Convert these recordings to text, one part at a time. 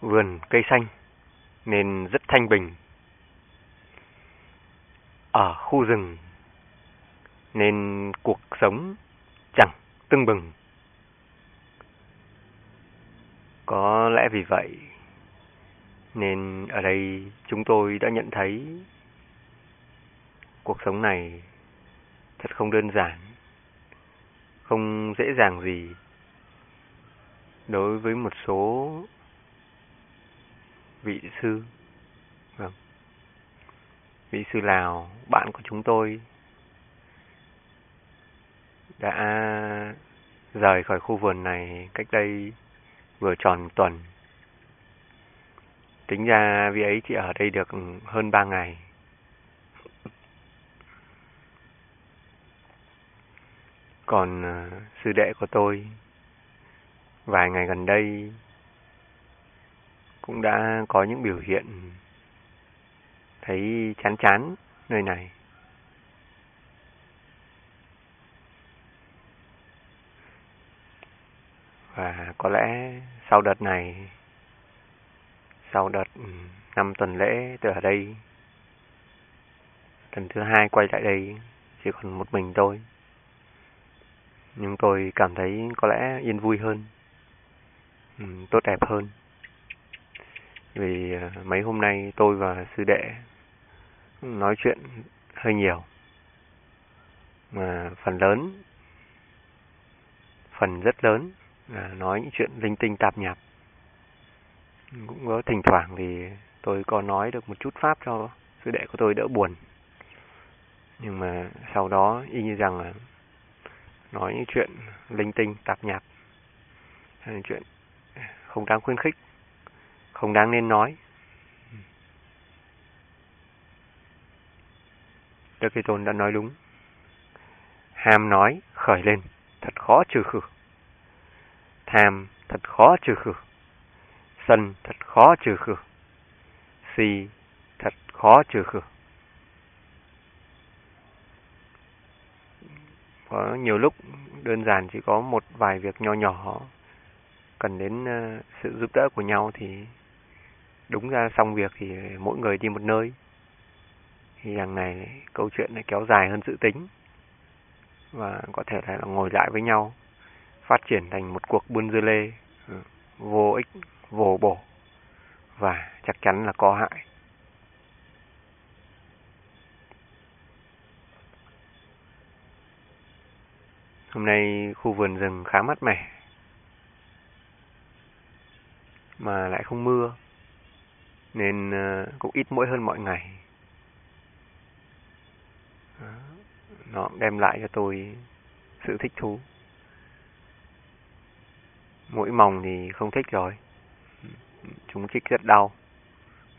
vườn cây xanh nên rất thanh bình. Ở khu rừng nên cuộc sống chẳng tưng bừng. Có lẽ vì vậy nên ở đây chúng tôi đã nhận thấy cuộc sống này thật không đơn giản, không dễ dàng gì đối với một số vị sư. Vâng. Vị sư Lào, bạn của chúng tôi đã rời khỏi khu vườn này cách đây vừa tròn tuần. Tính ra vị ấy chỉ ở đây được hơn ba ngày. Còn ờ, sư đệ của tôi vài ngày gần đây cũng đã có những biểu hiện thấy chán chán nơi này. Và có lẽ sau đợt này, sau đợt năm tuần lễ từ ở đây, lần thứ hai quay lại đây chỉ còn một mình tôi. Nhưng tôi cảm thấy có lẽ yên vui hơn, tốt đẹp hơn. Vì ờ, mấy hôm nay tôi và sư đệ nói chuyện hơi nhiều. Mà phần lớn, phần rất lớn là nói những chuyện linh tinh tạp nhạp. Cũng có thỉnh thoảng thì tôi có nói được một chút pháp cho sư đệ của tôi đỡ buồn. Nhưng mà sau đó y như rằng là nói những chuyện linh tinh tạp nhạp những chuyện không đáng khuyến khích không đáng nên nói. Đức Thế Tôn đã nói đúng. Ham nói khởi lên, thật khó trừ khử. Tham thật khó trừ khử. Sân thật khó trừ khử. Si thật khó trừ khử. Có nhiều lúc đơn giản chỉ có một vài việc nho nhỏ cần đến ờ, sự giúp đỡ của nhau thì đúng ra xong việc thì mỗi người đi một nơi. Thì hàng này câu chuyện này kéo dài hơn dự tính. Và có thể là ngồi lại với nhau, phát triển thành một cuộc buôn dưa lê ừ, vô ích, vô bổ. Và chắc chắn là có hại. Hôm nay khu vườn rừng khá mát mẻ, mà lại không mưa nên ờ, cũng ít mũi hơn mọi ngày. Nó đem lại cho tôi sự thích thú. Mũi mòng thì không thích rồi. Chúng chích rất đau,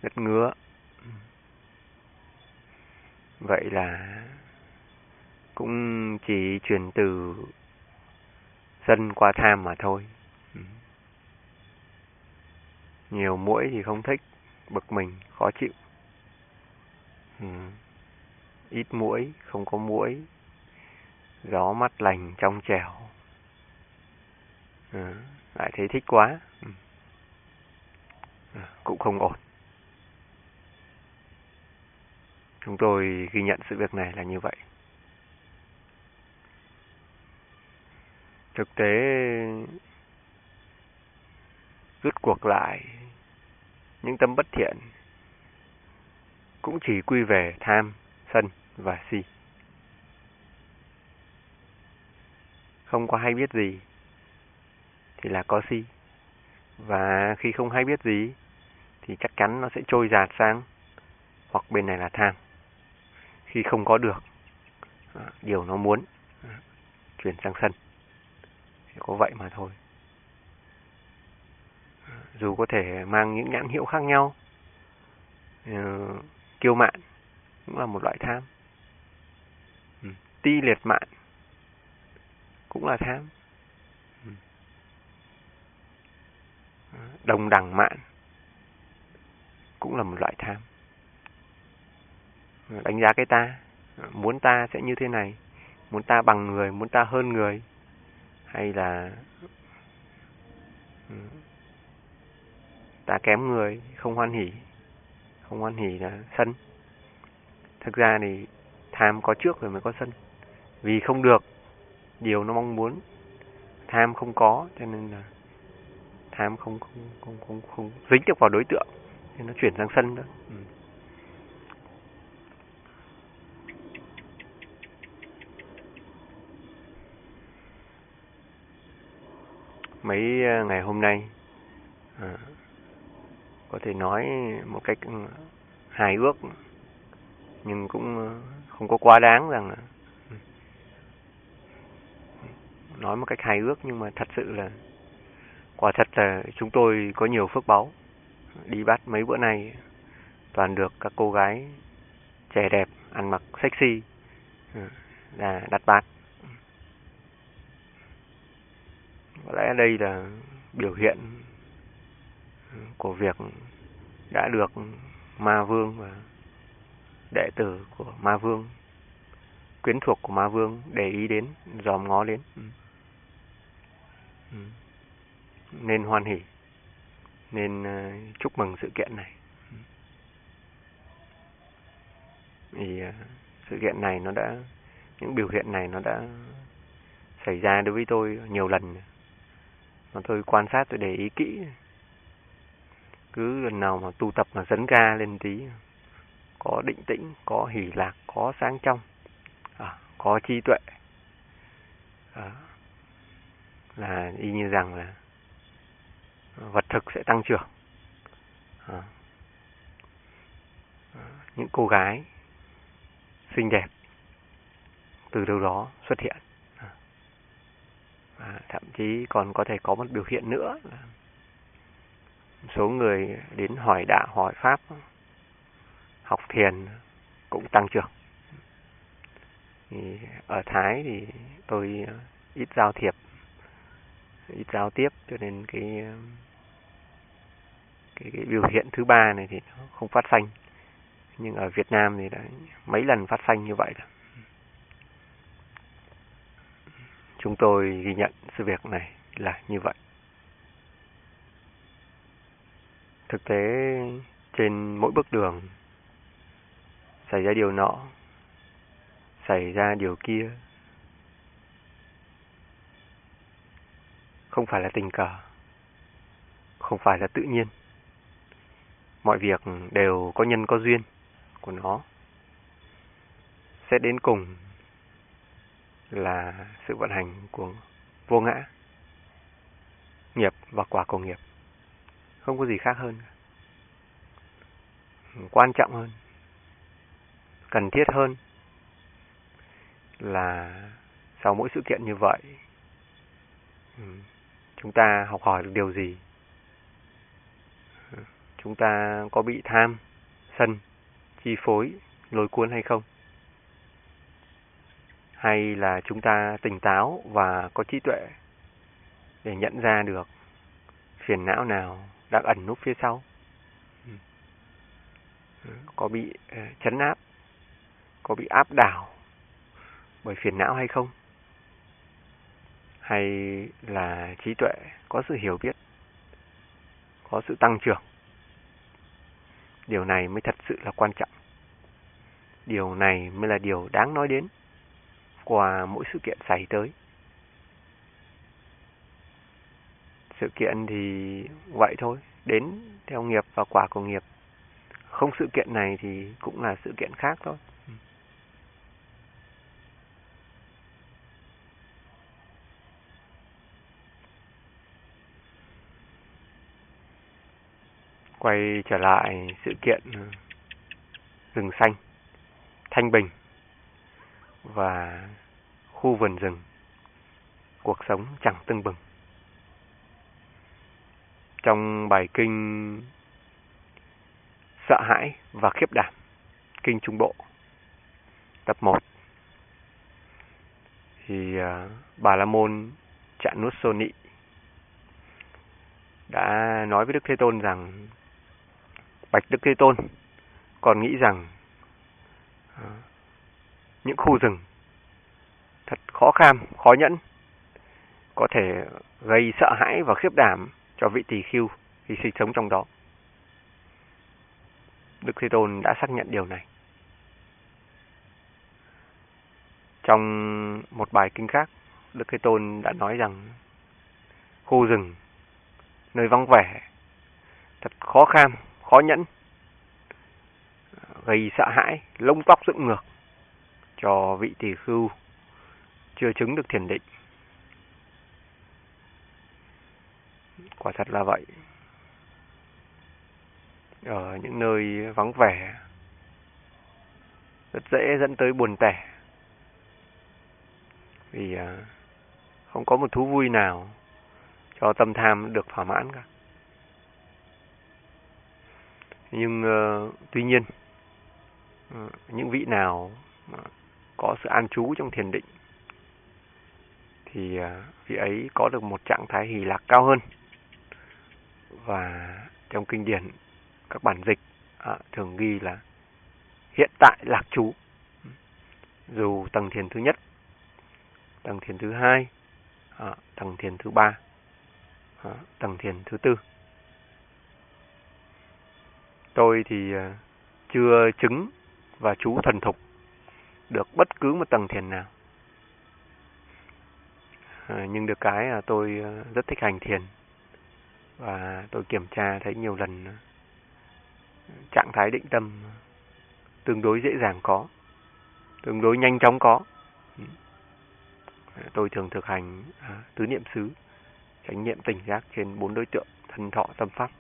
rất ngứa. Vậy là cũng chỉ chuyển từ dân qua tham mà thôi. Nhiều mũi thì không thích bực mình, khó chịu. Ừ. Ít mũi, không có mũi. Gió mắt lành trong trẻo. Ừ. Lại thấy thích quá. Ừ. Cũng không ổn. Chúng tôi ghi nhận sự việc này là như vậy. Thực tế rút cuộc lại những tâm bất thiện cũng chỉ quy về tham, sân và si. Không có hay biết gì thì là có si. Và khi không hay biết gì thì chắc chắn nó sẽ trôi dạt sang hoặc bên này là tham. Khi không có được à, điều nó muốn à, chuyển sang sân. Chỉ có vậy mà thôi dù có thể mang những nhãn hiệu khác nhau. Uh, kiêu mạn cũng là một loại tham. Ừ. Ti liệt mạn cũng là tham. Ừ. Đồng đẳng mạn cũng là một loại tham. Đánh giá cái ta, muốn ta sẽ như thế này, muốn ta bằng người, muốn ta hơn người, hay là ừ, ta kém người không hoan hỉ. Không hoan hỉ là sân. Thực ra thì tham có trước rồi mới có sân. Vì không được điều nó mong muốn. Tham không có cho nên là tham không không không không, không dính được vào đối tượng. Nên nó chuyển sang sân đó ừ. mấy ờ, ngày hôm nay à, có thể nói một cách ừ, hài ước nhưng cũng không có quá đáng rằng ừ, nói một cách hài ước nhưng mà thật sự là, quả thật là chúng tôi có nhiều phước báu. Đi bắt mấy bữa nay, toàn được các cô gái trẻ đẹp, ăn mặc sexy ừ, là đặt bát. Có lẽ đây là biểu hiện của việc đã được ma vương và đệ tử của ma vương, quyến thuộc của ma vương để ý đến, dòm ngó đến ừ. Ừ. nên hoan hỉ nên ờ, chúc mừng sự kiện này ừ. thì ờ, sự kiện này nó đã, những biểu hiện này nó đã xảy ra đối với tôi nhiều lần mà tôi quan sát, tôi để ý kỹ cứ lần nào mà tu tập mà dấn ga lên tí có định tĩnh có hỷ lạc có sáng trong à, có trí tuệ. À, là y như rằng là vật thực sẽ tăng trưởng. À, những cô gái xinh đẹp từ đâu đó xuất hiện. À, thậm chí còn có thể có một biểu hiện nữa là số người đến hỏi đạo hỏi pháp học thiền cũng tăng trưởng. Thì ở Thái thì tôi ít giao thiệp ít giao tiếp cho nên cái cái, cái biểu hiện thứ ba này thì nó không phát sanh. nhưng ở Việt Nam thì đã mấy lần phát sanh như vậy rồi chúng tôi ghi nhận sự việc này là như vậy. Thực tế trên mỗi bước đường, xảy ra điều nọ, xảy ra điều kia, không phải là tình cờ, không phải là tự nhiên. Mọi việc đều có nhân có duyên của nó. Sẽ đến cùng là sự vận hành của vô ngã, nghiệp và quả của nghiệp không có gì khác hơn. Quan trọng hơn, cần thiết hơn là sau mỗi sự kiện như vậy, chúng ta học hỏi được điều gì? Chúng ta có bị tham, sân, chi phối, lôi cuốn hay không? Hay là chúng ta tỉnh táo và có trí tuệ để nhận ra được phiền não nào đang ẩn núp phía sau. Ừ. có bị ờ, chấn áp có bị áp đảo bởi phiền não hay không? Hay là trí tuệ có sự hiểu biết có sự tăng trưởng? Điều này mới thật sự là quan trọng. Điều này mới là điều đáng nói đến qua mỗi sự kiện xảy tới sự kiện thì vậy thôi. Đến theo nghiệp và quả của nghiệp. Không sự kiện này thì cũng là sự kiện khác thôi. Quay trở lại sự kiện rừng xanh, thanh bình và khu vườn rừng. Cuộc sống chẳng tưng bừng trong bài kinh sợ hãi và khiếp đảm, kinh trung bộ, tập 1 thì à, bà la môn chạn nuốt sô nị đã nói với đức thế tôn rằng, bạch đức thế tôn còn nghĩ rằng à, những khu rừng thật khó kham, khó nhẫn có thể gây sợ hãi và khiếp đảm cho vị tỳ khưu khi sinh sống trong đó. Đức Thế Tôn đã xác nhận điều này. Trong một bài kinh khác, Đức Thế Tôn đã nói rằng khu rừng, nơi vắng vẻ, thật khó kham, khó nhẫn, gây sợ hãi, lông tóc dựng ngược cho vị tỷ khưu chưa chứng được thiền định. Quả thật là vậy. Ở những nơi vắng vẻ, rất dễ dẫn tới buồn tẻ. Vì à, không có một thú vui nào cho tâm tham được thỏa mãn cả. Nhưng uh, tuy nhiên, uh, những vị nào có sự an trú trong thiền định thì à, vị ấy có được một trạng thái hỷ lạc cao hơn và trong kinh điển các bản dịch à, thường ghi là hiện tại lạc trú. Dù tầng thiền thứ nhất tầng thiền thứ hai à, tầng thiền thứ ba à, tầng thiền thứ tư. Tôi thì à, chưa chứng và chú thần thục được bất cứ một tầng thiền nào. À, nhưng được cái là tôi à, rất thích hành thiền và tôi kiểm tra thấy nhiều lần trạng thái định tâm tương đối dễ dàng có, tương đối nhanh chóng có. Tôi thường thực hành à, tứ niệm xứ, chánh niệm tỉnh giác trên bốn đối tượng thân thọ tâm pháp.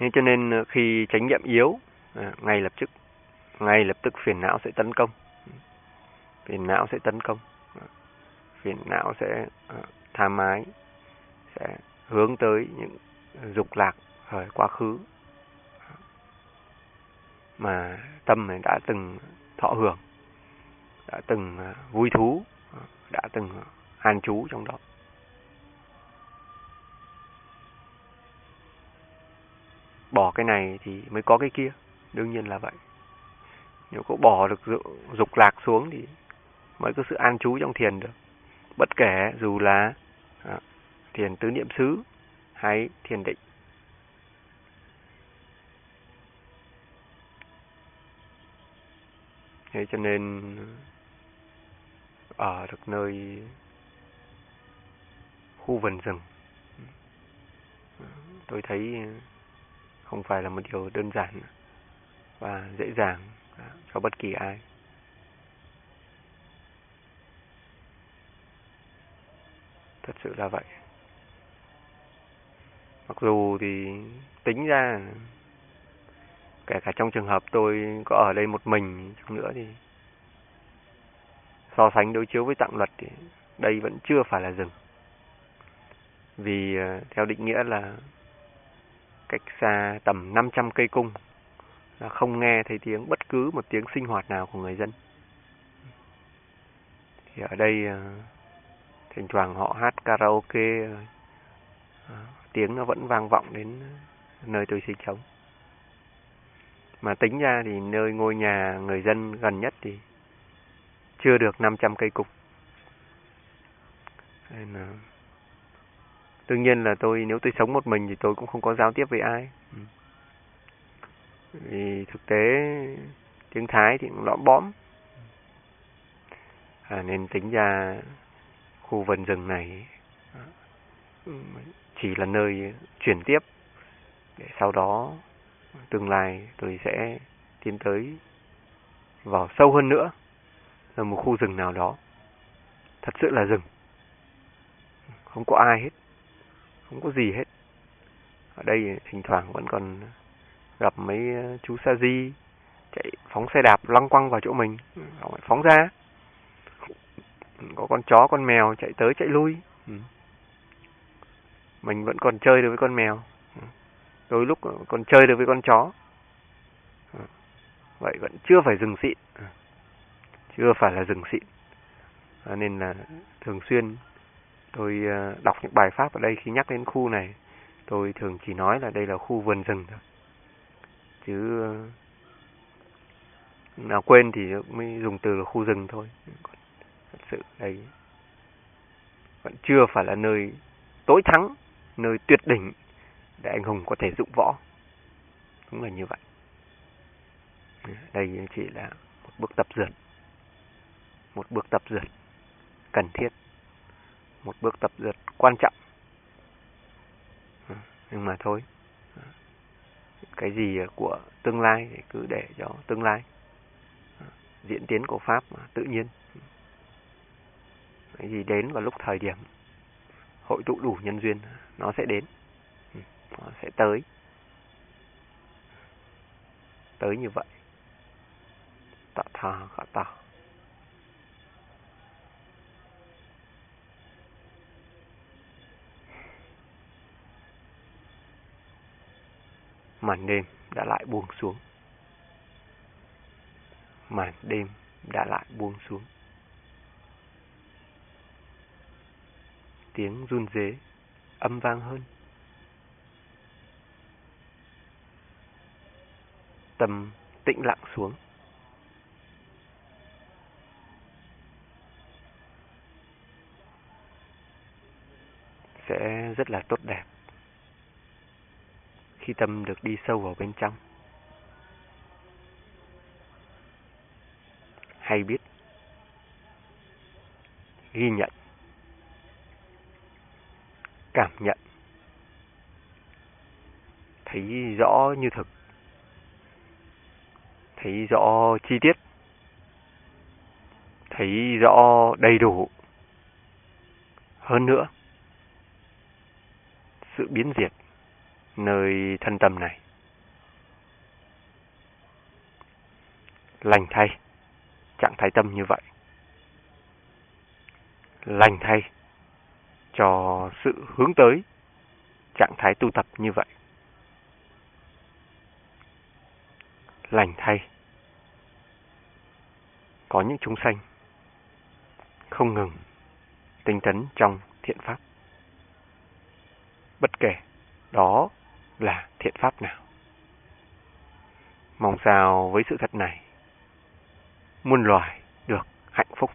Nên cho nên khi chánh niệm yếu, à, ngay lập tức ngay lập tức phiền não sẽ tấn công phiền não sẽ tấn công phiền não sẽ à, tham ái sẽ hướng tới những dục lạc thời quá khứ mà tâm này đã từng thọ hưởng, đã từng à, vui thú à, đã từng à, an trú trong đó. Bỏ cái này thì mới có cái kia, đương nhiên là vậy. Nếu có bỏ được dục lạc xuống thì mới có sự an trú trong thiền được. Bất kể dù là thiền tứ niệm xứ hay thiền định thế cho nên ở được nơi khu vườn rừng, tôi thấy không phải là một điều đơn giản và dễ dàng cho bất kỳ ai. Thật sự là vậy. Mặc dù thì tính ra kể cả trong trường hợp tôi có ở đây một mình chăng nữa thì so sánh đối chiếu với tạng luật thì đây vẫn chưa phải là rừng. Vì ờ, theo định nghĩa là cách xa tầm 500 cây cung là không nghe thấy tiếng bất cứ một tiếng sinh hoạt nào của người dân. Thì ở đây ờ, thỉnh thoảng họ hát karaoke, ờ, tiếng nó vẫn vang vọng đến nơi tôi sinh sống. Mà tính ra thì nơi ngôi nhà người dân gần nhất thì chưa được 500 cây cục. Nên là đương nhiên là tôi nếu tôi sống một mình thì tôi cũng không có giao tiếp với ai. Ừ. Vì thực tế tiếng Thái thì cũng lõm bõm à, nên tính ra khu vườn rừng này ừ, chỉ là nơi chuyển tiếp. Để sau đó, tương lai tôi sẽ tiến tới vào sâu hơn nữa, là một khu rừng nào đó. Thật sự là rừng. Không có ai hết. Không có gì hết. Ở đây thỉnh thoảng vẫn còn gặp mấy ờ, chú sa di chạy phóng xe đạp lăng quăng vào chỗ mình. Phóng ra. Có con chó, con mèo chạy tới chạy lui. Ừ mình vẫn còn chơi được với con mèo. Đôi lúc còn chơi được với con chó. Vậy vẫn chưa phải dừng xịn. Chưa phải là dừng xịn. Nên là thường xuyên tôi ờ, đọc những bài pháp ở đây khi nhắc đến khu này, tôi thường chỉ nói là đây là khu vườn rừng thôi. Chứ ờ, nào quên thì mới dùng từ là khu rừng thôi. Thật sự đây vẫn chưa phải là nơi tối thắng nơi tuyệt đỉnh để anh hùng có thể dụng võ. Đúng là như vậy. Đây chỉ là một bước tập dượt. Một bước tập dượt cần thiết. Một bước tập dượt quan trọng. Nhưng mà thôi. Cái gì của tương lai thì cứ để cho tương lai. Diễn tiến của Pháp mà tự nhiên. Cái gì đến vào lúc thời điểm hội tụ đủ nhân duyên nó sẽ đến. Ừ, nó sẽ tới. Tới như vậy. Tạ thà khả tà. Màn đêm đã lại buông xuống. Màn đêm đã lại buông xuống. Tiếng run rế âm vang hơn. Tâm tĩnh lặng xuống. Sẽ rất là tốt đẹp khi tâm được đi sâu vào bên trong. Hay biết, ghi nhận, cảm nhận, thấy rõ như thực, thấy rõ chi tiết, thấy rõ đầy đủ. Hơn nữa, sự biến diệt nơi thân tâm này. Lành thay, trạng thái tâm như vậy. Lành thay cho sự hướng tới trạng thái tu tập như vậy. Lành thay có những chúng sanh không ngừng tinh tấn trong thiện pháp. Bất kể đó là thiện pháp nào. Mong sao với sự thật này, muôn loài được hạnh phúc.